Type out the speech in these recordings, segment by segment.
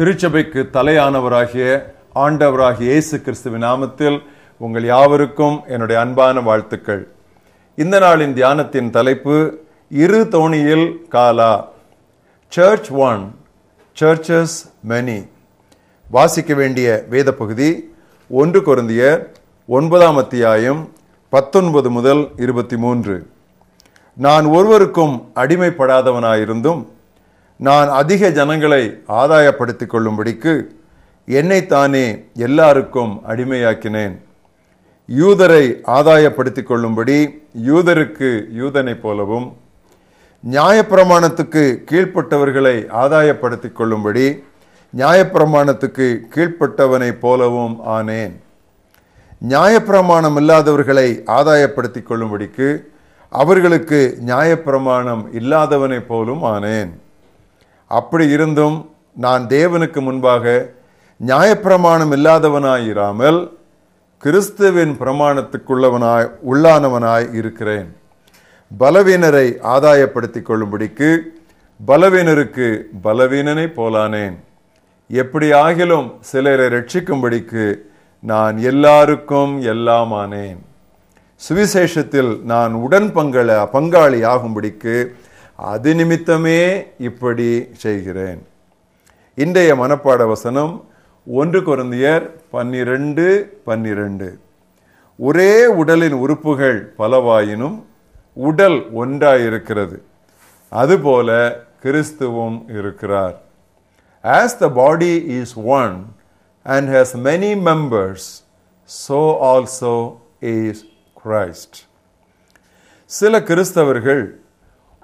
திருச்சபைக்கு தலையானவராகிய ஆண்டவராகிய இயேசு கிறிஸ்துவின் நாமத்தில் உங்கள் யாவருக்கும் என்னுடைய அன்பான வாழ்த்துக்கள். இந்த நாளின் தியானத்தின் தலைப்பு இரு தோணியில் காலா. சர்ச் ஒன் சர்ச்சஸ் மெனி வாசிக்க வேண்டிய வேத பகுதி ஒன்று கொருந்தியர் ஒன்பதாம் அத்தியாயம் பத்தொன்பது முதல் இருபத்தி மூன்று. நான் ஒருவருக்கும் அடிமைப்படாதவனாயிருந்தும் நான் அதிக ஜனங்களை ஆதாயப்படுத்தி கொள்ளும்படிக்கு என்னைத்தானே எல்லாருக்கும் அடிமையாக்கினேன். யூதரை ஆதாயப்படுத்திக் கொள்ளும்படி யூதருக்கு யூதனைப் போலவும் நியாயப்பிரமாணத்துக்கு கீழ்ப்பட்டவர்களை ஆதாயப்படுத்திக் கொள்ளும்படி நியாயப்பிரமாணத்துக்கு கீழ்ப்பட்டவனைப் போலவும் ஆனேன். நியாயப்பிரமாணம் இல்லாதவர்களை ஆதாயப்படுத்தி கொள்ளும்படிக்கு அவர்களுக்கு நியாயப்பிரமாணம் இல்லாதவனைப் போலும் ஆனேன். அப்படி இருந்தும் நான் தேவனுக்கு முன்பாக நியாயப்பிரமாணம் இல்லாதவனாயிராமல் கிறிஸ்துவின் பிரமாணத்துக்குள்ளவனாய் உள்ளானவனாய் இருக்கிறேன். பலவீனரை ஆதாயப்படுத்திக் கொள்ளும்படிக்கு பலவீனருக்கு பலவீனனை போலானேன். எப்படி ஆகிலும் சிலரை ரட்சிக்கும்படிக்கு நான் எல்லாருக்கும் எல்லாமானேன். சுவிசேஷத்தில் நான் உடன் பங்கள பங்காளி ஆகும்படிக்கு அது நிமித்தமே இப்படி செய்கிறேன். இன்றைய மனப்பாட வசனம் ஒன்று குருந்தியர் பன்னிரண்டு பன்னிரண்டு. ஒரே உடலின் உறுப்புகள் பலவாயினும் உடல் ஒன்றாயிருக்கிறது. அதுபோல கிறிஸ்துவும் இருக்கிறார். As the body is one and has many members, so also is Christ. சில கிறிஸ்தவர்கள்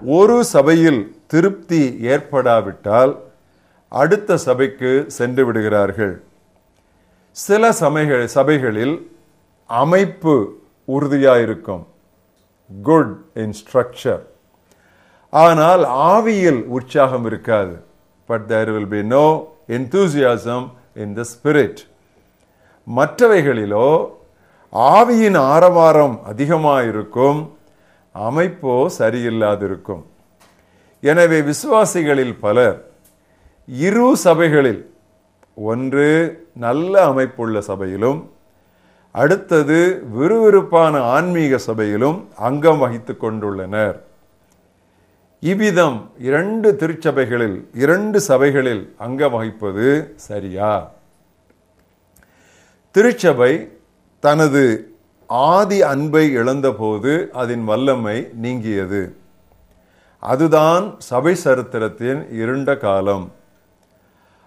ஒரு சபையில் திருப்தி ஏற்படாவிட்டால் அடுத்த சபைக்கு சென்று விடுகிறார்கள். சில சமைகள் சபைகளில் அமைப்பு உறுதியாயிருக்கும். குட் இன் ஸ்ட்ரக்சர் ஆனால் ஆவியில் உற்சாகம் இருக்காது. But there will be no enthusiasm in the spirit மற்றவைகளிலோ ஆவியின் ஆரவாரம் அதிகமாக இருக்கும் அமைப்போ சரியில்லாதிருக்கும். எனவே விசுவாசிகளில் பலர் இரு சபைகளில் ஒன்று நல்ல அமைப்புள்ள சபையிலும் அடுத்தது விறுவிறுப்பான ஆன்மீக சபையிலும் அங்கம் வகித்து கொண்டுள்ளனர். இவ்விதம் இரண்டு திருச்சபைகளில் இரண்டு சபைகளில் அங்கம் வகிப்பது சரியா? திருச்சபை தனது ஆதி அன்பை இழந்தபோது அதன் வல்லமை நீங்கியது. அதுதான் சபை சரித்திரத்தின் இருண்ட காலம்.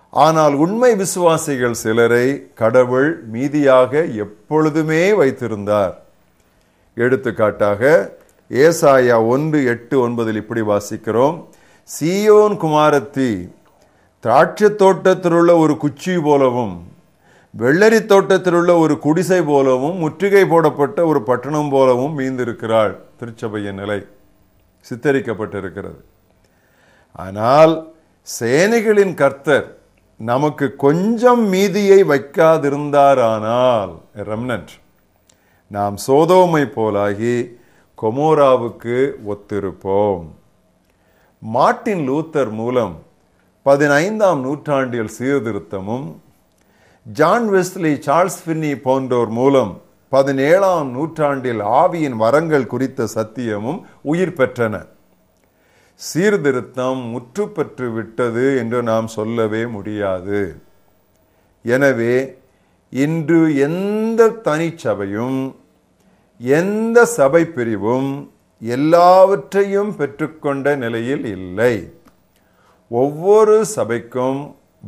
ஆனால் உண்மை விசுவாசிகள் சிலரை கடவுள் மீதியாக எப்பொழுதுமே வைத்திருந்தார். எடுத்துக்காட்டாக ஏசாயா ஒன்று எட்டு ஒன்பதில் இப்படி வாசிக்கிறோம். சியோன் குமாரத்தி திராட்சை தோட்டத்தில் உள்ள ஒரு குச்சி போலவும் வெள்ளரி தோட்டத்தில் உள்ள ஒரு குடிசை போலவும் முற்றுகை போடப்பட்ட ஒரு பட்டணம் போலவும் மீந்திருக்கிறாள் திருச்சபையின் நிலை. சித்தரிக்கப்பட்டிருக்கிறது. ஆனால் சேனைகளின் கர்த்தர் நமக்கு கொஞ்சம் மீதியை வைக்காதிருந்தாரானால் ரெம்னன்ட் நாம் சோதோமை போலாகி கொமோராவுக்கு ஒத்திருப்போம். மார்ட்டின் லூத்தர் மூலம் பதினைந்தாம் நூற்றாண்டில் சீர்திருத்தமும் ஜான் வெஸ்லி சார்ல்ஸ் ஃபின்னி போன்றோர் மூலம் பதினேழாம் நூற்றாண்டில் ஆவியின் வரங்கள் குறித்த சத்தியமும் உயிர் பெற்றன. சீர்திருத்தம் முற்று பெற்று விட்டது என்று நாம் சொல்லவே முடியாது. எனவே இன்று எந்த தனிச்சபையும் எந்த சபை பிரிவும் எல்லாவற்றையும் பெற்றுக்கொண்ட நிலையில் இல்லை. ஒவ்வொரு சபைக்கும்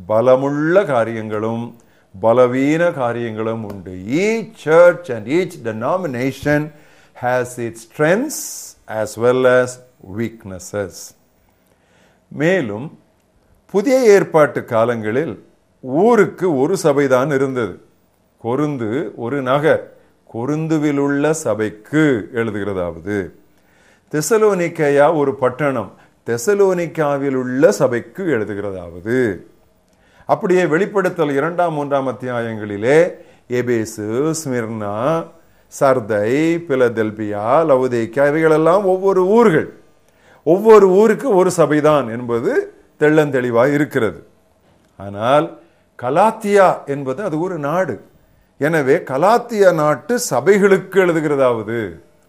பலமுள்ள காரியங்களும் பலவீன காரியங்களும் உண்டு. Each church and each denomination has it strengths as well as weaknesses மேலும் புதிய ஏற்பாட்டு காலங்களில் ஊருக்கு ஒரு சபைதான் இருந்தது. கொருந்து ஒரு நகர் கொருந்துவில் உள்ள சபைக்கு எழுதுகிறதாவது. தெசலோனிக்கையா ஒரு பட்டணம் தெசலோனிக்காவில் உள்ள சபைக்கு எழுதுகிறதாவது. அப்படியே வெளிப்படுத்தல் இரண்டாம் மூன்றாம் அத்தியாயங்களிலே Ephesus Smyrna Sardis Philadelphia Laodicea இவைகளெல்லாம் ஒவ்வொரு ஊர்கள் ஒவ்வொரு ஊருக்கு ஒரு சபைதான் என்பது தெள்ளந்தெளிவாக இருக்கிறது. ஆனால் கலாத்தியா என்பது அது ஒரு நாடு. எனவே கலாத்தியா நாட்டு சபைகளுக்கு எழுதுகிறதாவது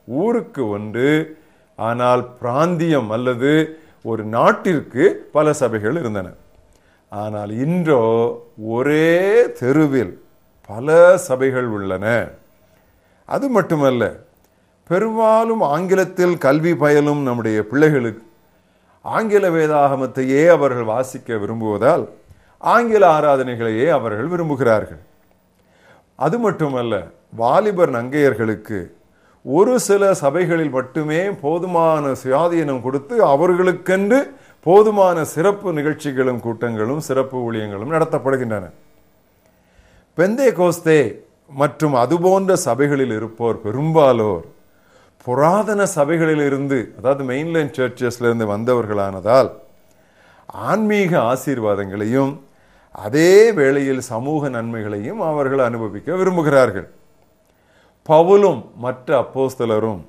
ஊருக்கு ஒன்று ஆனால் பிராந்தியம் அல்லது ஒரு நாட்டிற்கு பல சபைகள் இருந்தன. ஆனால் இன்றோ ஒரே தெருவில் பல சபைகள் உள்ளன. அது மட்டுமல்ல பெரும்பாலும் ஆங்கிலத்தில் கல்வி பயிலும் நம்முடைய பிள்ளைகளுக்கு ஆங்கில வேதாகமத்தையே அவர்கள் வாசிக்க விரும்புவதால் ஆங்கில ஆராதனைகளையே அவர்கள் விரும்புகிறார்கள். அது மட்டுமல்ல வாலிபர் நங்கையர்களுக்கு ஒரு சில சபைகளில் மட்டுமே போதுமான சுயாதீனம் கொடுத்து அவர்களுக்கென்று போதுமான சிறப்பு நிகழ்ச்சிகளும் கூட்டங்களும் சிறப்பு ஊழியங்களும் நடத்தப்படுகின்றன. பெந்தே கோஸ்தே மற்றும் அதுபோன்ற சபைகளில் இருப்போர் பெரும்பாலோர் புராதன சபைகளில் இருந்து அதாவது மெயின்லைன் சர்ச்சஸ்லேருந்து வந்தவர்களானதால் ஆன்மீக ஆசீர்வாதங்களையும் அதே வேளையில் சமூக நன்மைகளையும் அவர்கள் அனுபவிக்க விரும்புகிறார்கள். பவுலும் மற்ற அப்போஸ்தலரும்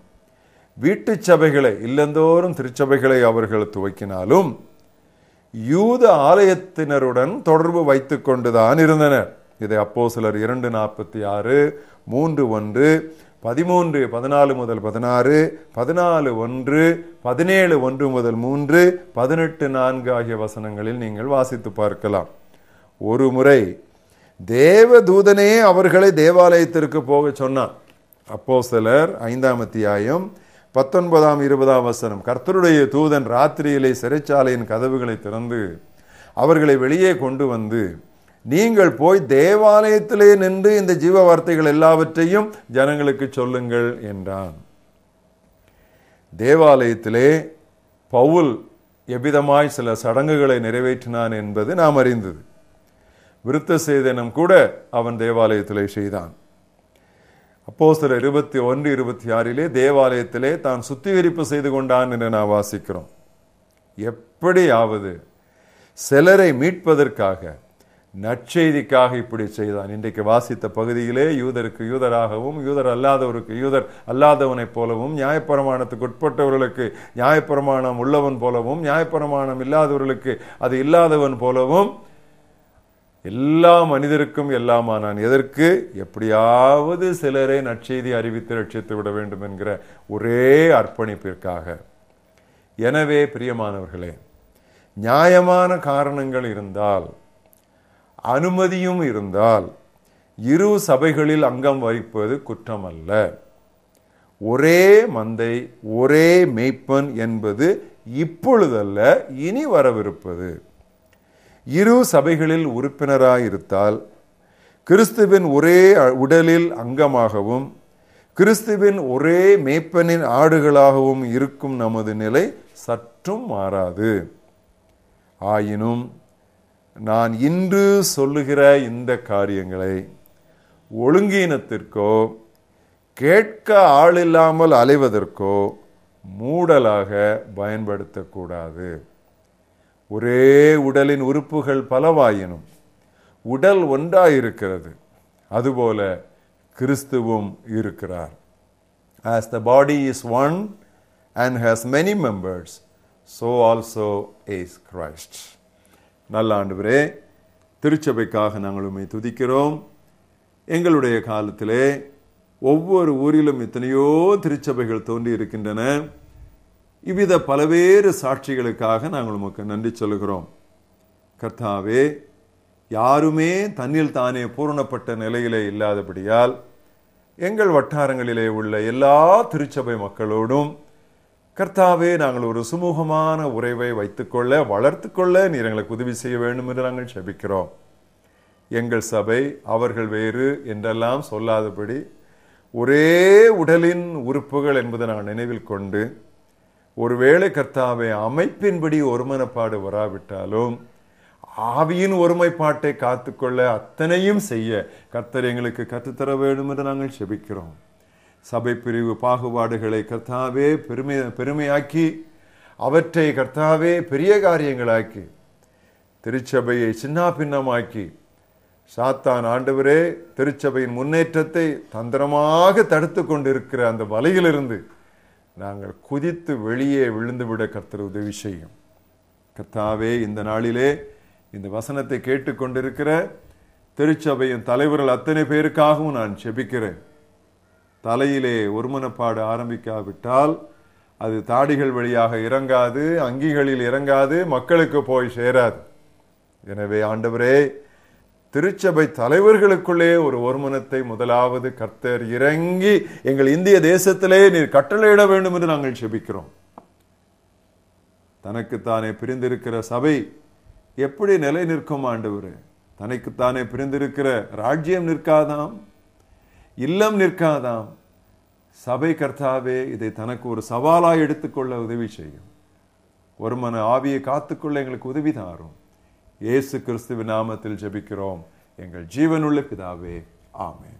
வீட்டு சபைகளை இல்லந்தோறும் திருச்சபைகளை அவர்கள் துவக்கினாலும் யூத ஆலயத்தினருடன் தொடர்பு வைத்து கொண்டுதான் இருந்தனர். இதை அப்போ சிலர் இரண்டு நாற்பத்தி ஆறு மூன்று ஒன்று பதிமூன்று பதினாலு முதல் பதினாறு பதினாலு ஒன்று பதினேழு ஒன்று முதல் மூன்று பதினெட்டு நான்கு ஆகிய வசனங்களில் நீங்கள் வாசித்து பார்க்கலாம். ஒரு முறை தேவ தூதனே அவர்களை தேவாலயத்திற்கு போக சொன்னான். அப்போ சிலர் ஐந்தாம் அத்தியாயம் பத்தொன்பதாம் இருபதாம் வசனம். கர்த்தருடைய தூதன் ராத்திரியிலே சிறைச்சாலையின் கதவுகளை திறந்து அவர்களை வெளியே கொண்டு வந்து நீங்கள் போய் தேவாலயத்திலே நின்று இந்த ஜீவ வார்த்தைகள் எல்லாவற்றையும் ஜனங்களுக்கு சொல்லுங்கள் என்றான். தேவாலயத்திலே பவுல் எவ்விதமாய் சில சடங்குகளை நிறைவேற்றினான் என்பது நாம் அறிந்தது. விருத்த சேதனம் கூட அவன் தேவாலயத்திலே செய்தான். அப்போ சில இருபத்தி ஒன்று இருபத்தி ஆறிலே தேவாலயத்திலே தான் சுத்திகரிப்பு செய்து கொண்டான் என்று நான் வாசிக்கிறோம். எப்படியாவது சிலரை மீட்பதற்காக நற்செய்திக்காக இப்படி செய்தான். இன்றைக்கு வாசித்த பகுதியிலே யூதருக்கு யூதராகவும் யூதர் அல்லாதவருக்கு யூதர் அல்லாதவனைப் போலவும் நியாயப்பிரமாணத்துக்கு உட்பட்டவர்களுக்கு நியாயப்பிரமாணம் உள்ளவன் போலவும் நியாயப்பிரமாணம் இல்லாதவர்களுக்கு அது இல்லாதவன் போலவும் எல்லா மனிதருக்கும் எல்லாமானான். எதற்கு? எப்படியாவது சிலரை நற்செய்தி அறிவித்து ரட்சித்து விட வேண்டும் என்கிற ஒரே அர்ப்பணிப்பிற்காக. எனவே பிரியமானவர்களே நியாயமான காரணங்கள் இருந்தால் அனுமதியும் இருந்தால் இரு சபைகளில் அங்கம் வகிப்பது குற்றம் அல்ல ஒரே மந்தை ஒரே மெய்ப்பன் என்பது இப்பொழுதல்ல இனி வரவிருப்பது. இரு சபைகளில் உறுப்பினராயிருத்தால் கிறிஸ்துவின் ஒரே உடலில் அங்கமாகவும் கிறிஸ்துவின் ஒரே மேய்ப்பனின் ஆடுகளாகவும் இருக்கும் நமது நிலை சற்றும் மாறாது. ஆயினும் நான் இன்று சொல்லுகிற இந்த காரியங்களை ஒழுங்கீனத்திற்கோ கேட்க ஆளில்லாமல் அலைவதற்கோ மூடலாக பயன்படுத்தக்கூடாது. ஒரே உடலின் உறுப்புகள் பலவாயினும் உடல் ஒன்றாயிருக்கிறது. அதுபோல கிறிஸ்துவும் இருக்கிறார். As the body is one and has many members, so also is Christ. நல்ல ஆண்டவரே திருச்சபைக்காக நாங்கள் உண்மை துதிக்கிறோம். எங்களுடைய காலத்திலே ஒவ்வொரு ஊரிலும் எத்தனையோ திருச்சபைகள் தோன்றி இருக்கின்றன இவ்வித பலவேறு சாட்சிகளுக்காக நாங்கள் உமக்கு நன்றி சொல்கிறோம் கர்த்தாவே யாருமே தன்னில் தானே பூரணப்பட்ட நிலையிலே இல்லாதபடியால் எங்கள் வட்டாரங்களிலே உள்ள எல்லா திருச்சபை மக்களோடும் கர்த்தாவே நாங்கள் ஒரு சுமூகமான உறவை வைத்துக்கொள்ள வளர்த்துக்கொள்ள நீர் எங்களுக்கு உதவி செய்ய வேண்டும் என்று நாங்கள் செபிக்கிறோம். எங்கள் சபை அவர்கள் வேறு என்றெல்லாம் சொல்லாதபடி ஒரே உடலின் உறுப்புகள் என்பதை நாங்கள் நினைவில் கொண்டு ஒருவேளை கர்த்தாவை அமைப்பின்படி ஒருமனப்பாடு வராவிட்டாலும் ஆவியின் ஒருமைப்பாட்டை காத்துக்கொள்ள அத்தனையும் செய்ய கர்த்தர் எங்களுக்கு கற்றுத்தர வேண்டும் என்று நாங்கள் செபிக்கிறோம். சபை பிரிவு பாகுபாடுகளை கர்த்தாவே பெருமை பெருமையாக்கி அவற்றை கர்த்தாவே பெரிய காரியங்களாக்கி திருச்சபையை சின்ன பின்னமாக்கி சாத்தான் ஆண்டவரே திருச்சபையின் முன்னேற்றத்தை தந்திரமாக தடுத்து கொண்டிருக்கிற அந்த வலையிலிருந்து நாங்கள் குதித்து வெளியே விழுந்துவிட கர்த்தர் உதவி செய்யும். கர்த்தாவே இந்த நாளிலே இந்த வசனத்தை கேட்டுக்கொண்டிருக்கிற திருச்சபையின் தலைவர்கள் அத்தனை பேருக்காகவும் நான் செபிக்கிறேன். தலையிலே ஒருமனப்பாடு ஆரம்பிக்காவிட்டால் அது தாடிகள் வழியாக இறங்காது அங்கிகளில் இறங்காது மக்களுக்கு போய் சேராது. எனவே ஆண்டவரே திருச்சபை தலைவர்களுக்குள்ளே ஒரு ஒருமனத்தை முதலாவது கர்த்தர் இறங்கி எங்கள் இந்திய தேசத்திலே நீர் கட்டளையிட வேண்டும் என்று நாங்கள் செபிக்கிறோம். தனக்குத்தானே பிரிந்திருக்கிற சபை எப்படி நிலை நிற்கும் ஆண்டவரே? தனக்குத்தானே பிரிந்திருக்கிற ராஜ்யம் நிற்காதாம்? இல்லம் நிற்காதாம்? சபை கர்த்தாவே இதை தனக்கு ஒரு சவாலாக எடுத்துக்கொள்ள உதவி செய்யும். ஒரு மன ஆவியை காத்துக்கொள்ள எங்களுக்கு உதவி தாரும். இயேசு கிறிஸ்துவின் நாமத்தில் ஜெபிக்கிறோம். எங்கள் ஜீவனுள்ள பிதாவே ஆமென்.